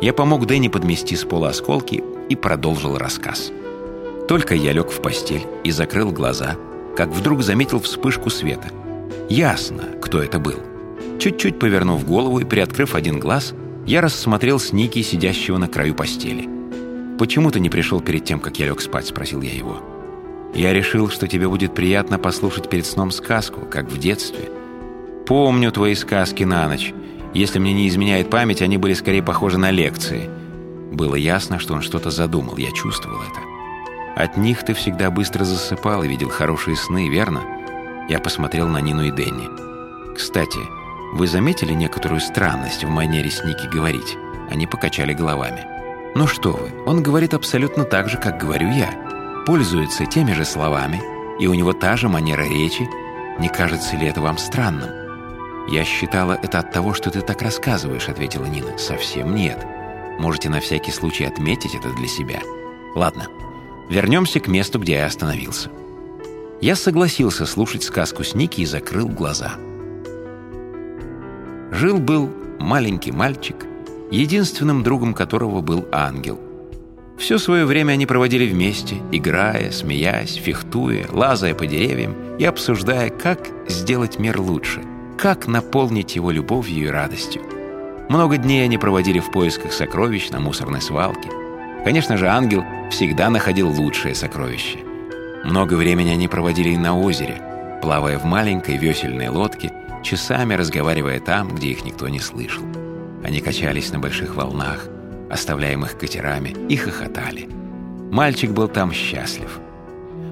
Я помог Дэнни подмести с пола осколки и продолжил рассказ. Только я лег в постель и закрыл глаза, как вдруг заметил вспышку света. Ясно, кто это был. Чуть-чуть повернув голову и приоткрыв один глаз, я рассмотрел Сники, сидящего на краю постели. «Почему ты не пришел перед тем, как я лег спать?» – спросил я его. «Я решил, что тебе будет приятно послушать перед сном сказку, как в детстве. Помню твои сказки на ночь. Если мне не изменяет память, они были скорее похожи на лекции». Было ясно, что он что-то задумал, я чувствовал это. «От них ты всегда быстро засыпал и видел хорошие сны, верно?» Я посмотрел на Нину и Дэнни. «Кстати, вы заметили некоторую странность в манере Сники говорить?» Они покачали головами. «Ну что вы, он говорит абсолютно так же, как говорю я. Пользуется теми же словами, и у него та же манера речи. Не кажется ли это вам странным?» «Я считала это от того, что ты так рассказываешь», — ответила Нина. «Совсем нет. Можете на всякий случай отметить это для себя. Ладно, вернемся к месту, где я остановился». Я согласился слушать сказку Сники и закрыл глаза. Жил-был маленький мальчик, единственным другом которого был ангел. Все свое время они проводили вместе, играя, смеясь, фехтуя, лазая по деревьям и обсуждая, как сделать мир лучше, как наполнить его любовью и радостью. Много дней они проводили в поисках сокровищ на мусорной свалке. Конечно же, ангел всегда находил лучшее сокровище. Много времени они проводили и на озере, плавая в маленькой весельной лодке, часами разговаривая там, где их никто не слышал. Они качались на больших волнах, оставляемых катерами, и хохотали. Мальчик был там счастлив.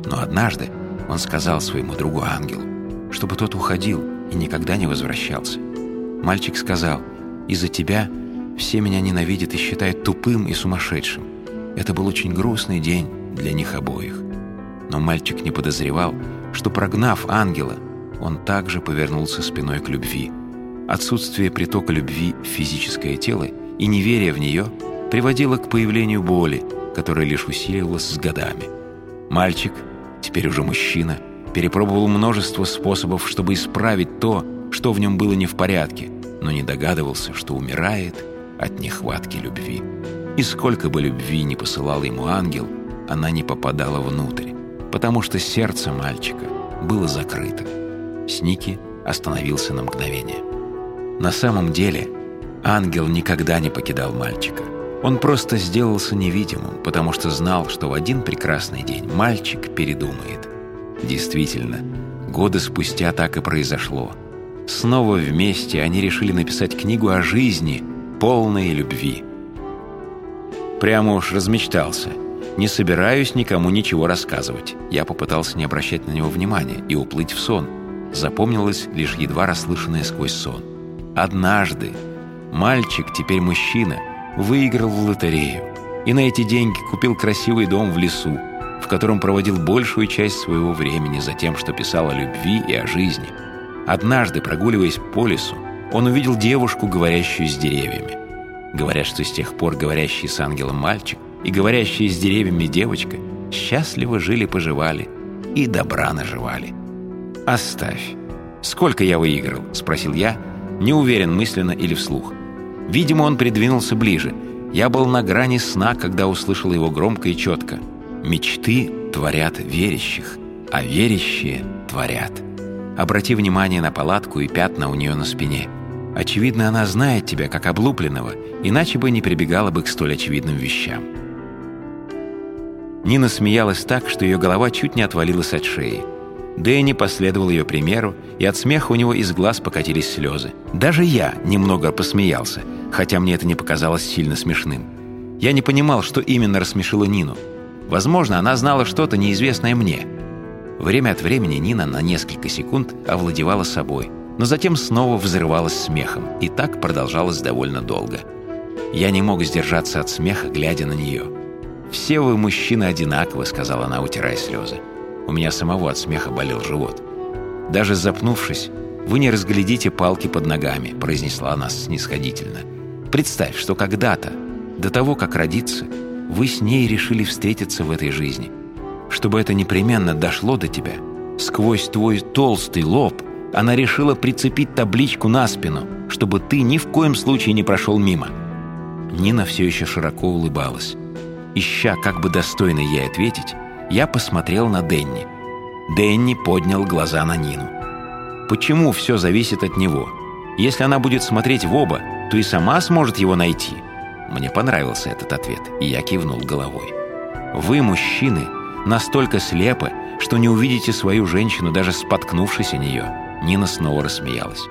Но однажды он сказал своему другу ангелу, чтобы тот уходил никогда не возвращался. Мальчик сказал, «Из-за тебя все меня ненавидят и считают тупым и сумасшедшим». Это был очень грустный день для них обоих. Но мальчик не подозревал, что, прогнав ангела, он также повернулся спиной к любви. Отсутствие притока любви в физическое тело и неверие в нее приводило к появлению боли, которая лишь усиливалась с годами. Мальчик, теперь уже мужчина, перепробовал множество способов, чтобы исправить то, что в нем было не в порядке, но не догадывался, что умирает от нехватки любви. И сколько бы любви не посылал ему ангел, она не попадала внутрь потому что сердце мальчика было закрыто. Сники остановился на мгновение. На самом деле ангел никогда не покидал мальчика. Он просто сделался невидимым, потому что знал, что в один прекрасный день мальчик передумает. Действительно, годы спустя так и произошло. Снова вместе они решили написать книгу о жизни, полной любви. Прямо уж размечтался – не собираюсь никому ничего рассказывать. Я попытался не обращать на него внимания и уплыть в сон. Запомнилось лишь едва расслышанное сквозь сон. Однажды мальчик, теперь мужчина, выиграл в лотерею и на эти деньги купил красивый дом в лесу, в котором проводил большую часть своего времени за тем, что писал о любви и о жизни. Однажды, прогуливаясь по лесу, он увидел девушку, говорящую с деревьями. Говорят, что с тех пор говорящий с ангелом мальчик и говорящие с деревьями девочка счастливо жили-поживали и добра наживали. «Оставь. Сколько я выиграл?» – спросил я, не уверен мысленно или вслух. Видимо, он придвинулся ближе. Я был на грани сна, когда услышал его громко и четко. «Мечты творят верящих, а верящие творят». Обрати внимание на палатку и пятна у нее на спине. Очевидно, она знает тебя как облупленного, иначе бы не прибегала бы к столь очевидным вещам. Нина смеялась так, что ее голова чуть не отвалилась от шеи. Дэнни последовал ее примеру, и от смеха у него из глаз покатились слезы. Даже я немного посмеялся, хотя мне это не показалось сильно смешным. Я не понимал, что именно рассмешило Нину. Возможно, она знала что-то неизвестное мне. Время от времени Нина на несколько секунд овладевала собой, но затем снова взрывалась смехом, и так продолжалось довольно долго. Я не мог сдержаться от смеха, глядя на нее. «Все вы, мужчины, одинаковы», — сказала она, утирая слезы. У меня самого от смеха болел живот. «Даже запнувшись, вы не разглядите палки под ногами», — произнесла она снисходительно. «Представь, что когда-то, до того, как родиться, вы с ней решили встретиться в этой жизни. Чтобы это непременно дошло до тебя, сквозь твой толстый лоб она решила прицепить табличку на спину, чтобы ты ни в коем случае не прошел мимо». Нина все еще широко улыбалась. Ища, как бы достойно ей ответить, я посмотрел на Денни. Денни поднял глаза на Нину. Почему все зависит от него? Если она будет смотреть в оба, то и сама сможет его найти. Мне понравился этот ответ, и я кивнул головой. Вы, мужчины, настолько слепы, что не увидите свою женщину, даже споткнувшись о нее. Нина снова рассмеялась.